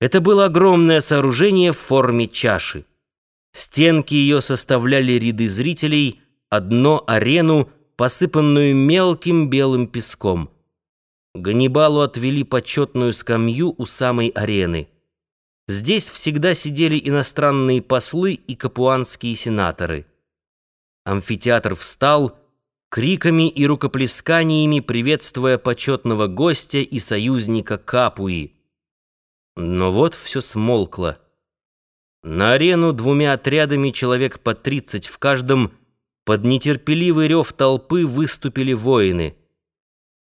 Это было огромное сооружение в форме чаши. Стенки ее составляли ряды зрителей, одно арену, посыпанную мелким белым песком. Ганнибалу отвели почетную скамью у самой арены. Здесь всегда сидели иностранные послы и капуанские сенаторы. Амфитеатр встал, криками и рукоплесканиями приветствуя почетного гостя и союзника Капуи. Но вот все смолкло. На арену двумя отрядами человек по тридцать в каждом под нетерпеливый рев толпы выступили воины.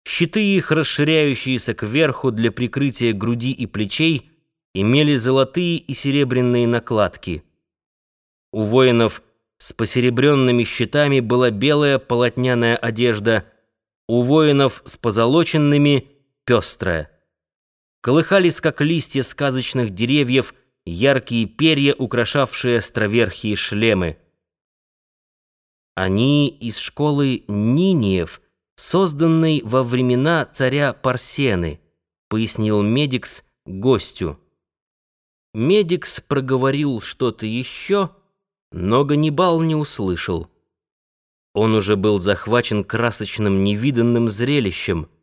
Щиты их, расширяющиеся кверху для прикрытия груди и плечей, имели золотые и серебряные накладки. У воинов с посеребренными щитами была белая полотняная одежда, у воинов с позолоченными — пестрая. Колыхались, как листья сказочных деревьев, яркие перья, украшавшие островерхие шлемы. Они из школы Ниниев, созданной во времена царя Порсены, пояснил Медикс гостю. Медикс проговорил что-то еще, но Ганнибал не услышал. Он уже был захвачен красочным невиданным зрелищем —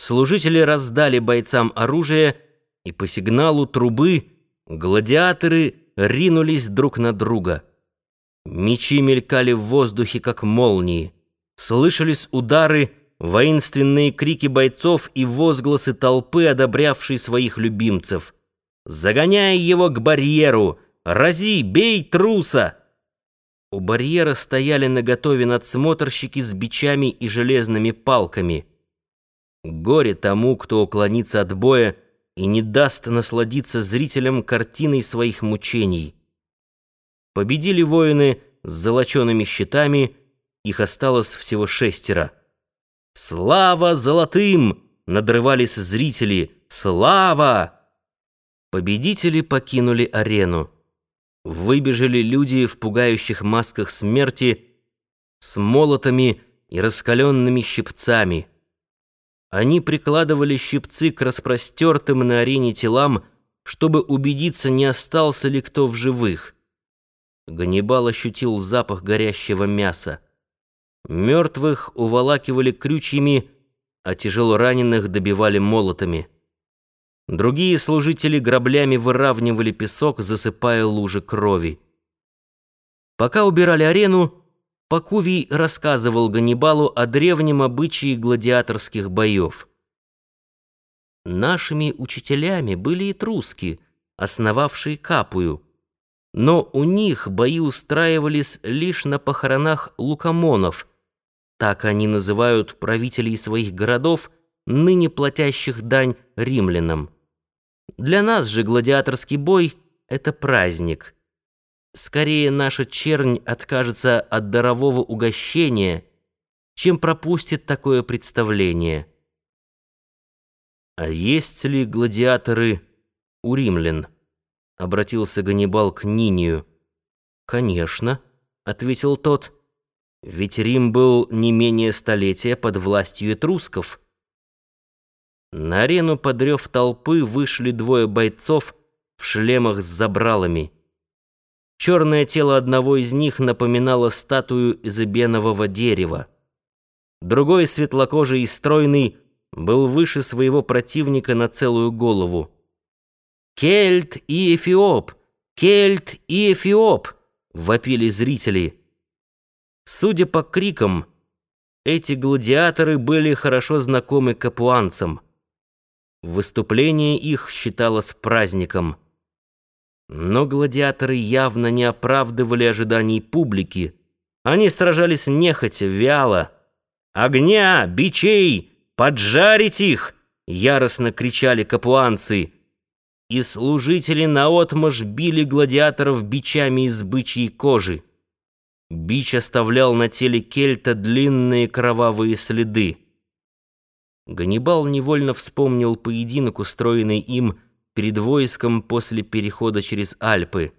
Служители раздали бойцам оружие, и по сигналу трубы гладиаторы ринулись друг на друга. Мечи мелькали в воздухе, как молнии. Слышались удары, воинственные крики бойцов и возгласы толпы, одобрявшей своих любимцев. «Загоняй его к барьеру! Рази! Бей труса!» У барьера стояли наготове надсмотрщики с бичами и железными палками — Горе тому, кто уклонится от боя и не даст насладиться зрителям картиной своих мучений. Победили воины с золочеными щитами, их осталось всего шестеро. «Слава золотым!» — надрывались зрители. «Слава!» Победители покинули арену. Выбежали люди в пугающих масках смерти с молотами и раскаленными щипцами. Они прикладывали щипцы к распростертым на арене телам, чтобы убедиться, не остался ли кто в живых. Ганнибал ощутил запах горящего мяса. Мертвых уволакивали крючьями, а тяжело раненых добивали молотами. Другие служители граблями выравнивали песок, засыпая лужи крови. Пока убирали арену, Пакувий рассказывал Ганнибалу о древнем обычае гладиаторских боев. Нашими учителями были этруски, основавшие Капую. Но у них бои устраивались лишь на похоронах лукомонов. Так они называют правителей своих городов, ныне платящих дань римлянам. Для нас же гладиаторский бой — это праздник — Скорее наша чернь откажется от дарового угощения, чем пропустит такое представление. «А есть ли гладиаторы у римлян?» — обратился Ганнибал к Нинию. «Конечно», — ответил тот, — «ведь Рим был не менее столетия под властью этрусков». На арену под рев толпы вышли двое бойцов в шлемах с забралами — Черное тело одного из них напоминало статую из эбенового дерева. Другой, светлокожий и стройный, был выше своего противника на целую голову. «Кельт и Эфиоп! Кельт и Эфиоп!» — вопили зрители. Судя по крикам, эти гладиаторы были хорошо знакомы капуанцам. Выступление их считалось праздником — но гладиаторы явно не оправдывали ожиданий публики. Они сражались нехотя, вяло. «Огня! Бичей! Поджарить их!» — яростно кричали капуанцы. И служители наотмашь били гладиаторов бичами из бычьей кожи. Бич оставлял на теле кельта длинные кровавые следы. Ганнибал невольно вспомнил поединок, устроенный им перед войском после перехода через Альпы.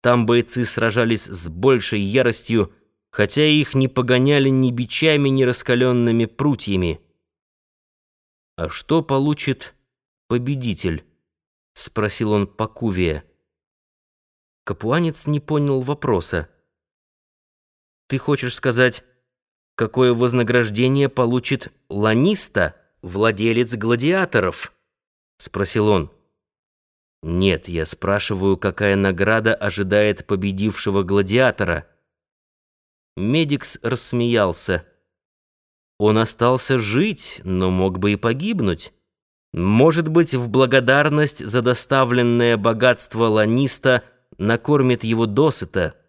Там бойцы сражались с большей яростью, хотя их не погоняли ни бичами, ни раскаленными прутьями. «А что получит победитель?» спросил он Пакувия. Капуанец не понял вопроса. «Ты хочешь сказать, какое вознаграждение получит Ланиста, владелец гладиаторов?» — спросил он. «Нет, я спрашиваю, какая награда ожидает победившего гладиатора?» Медикс рассмеялся. Он остался жить, но мог бы и погибнуть. Может быть, в благодарность за доставленное богатство Ланиста накормит его досыта —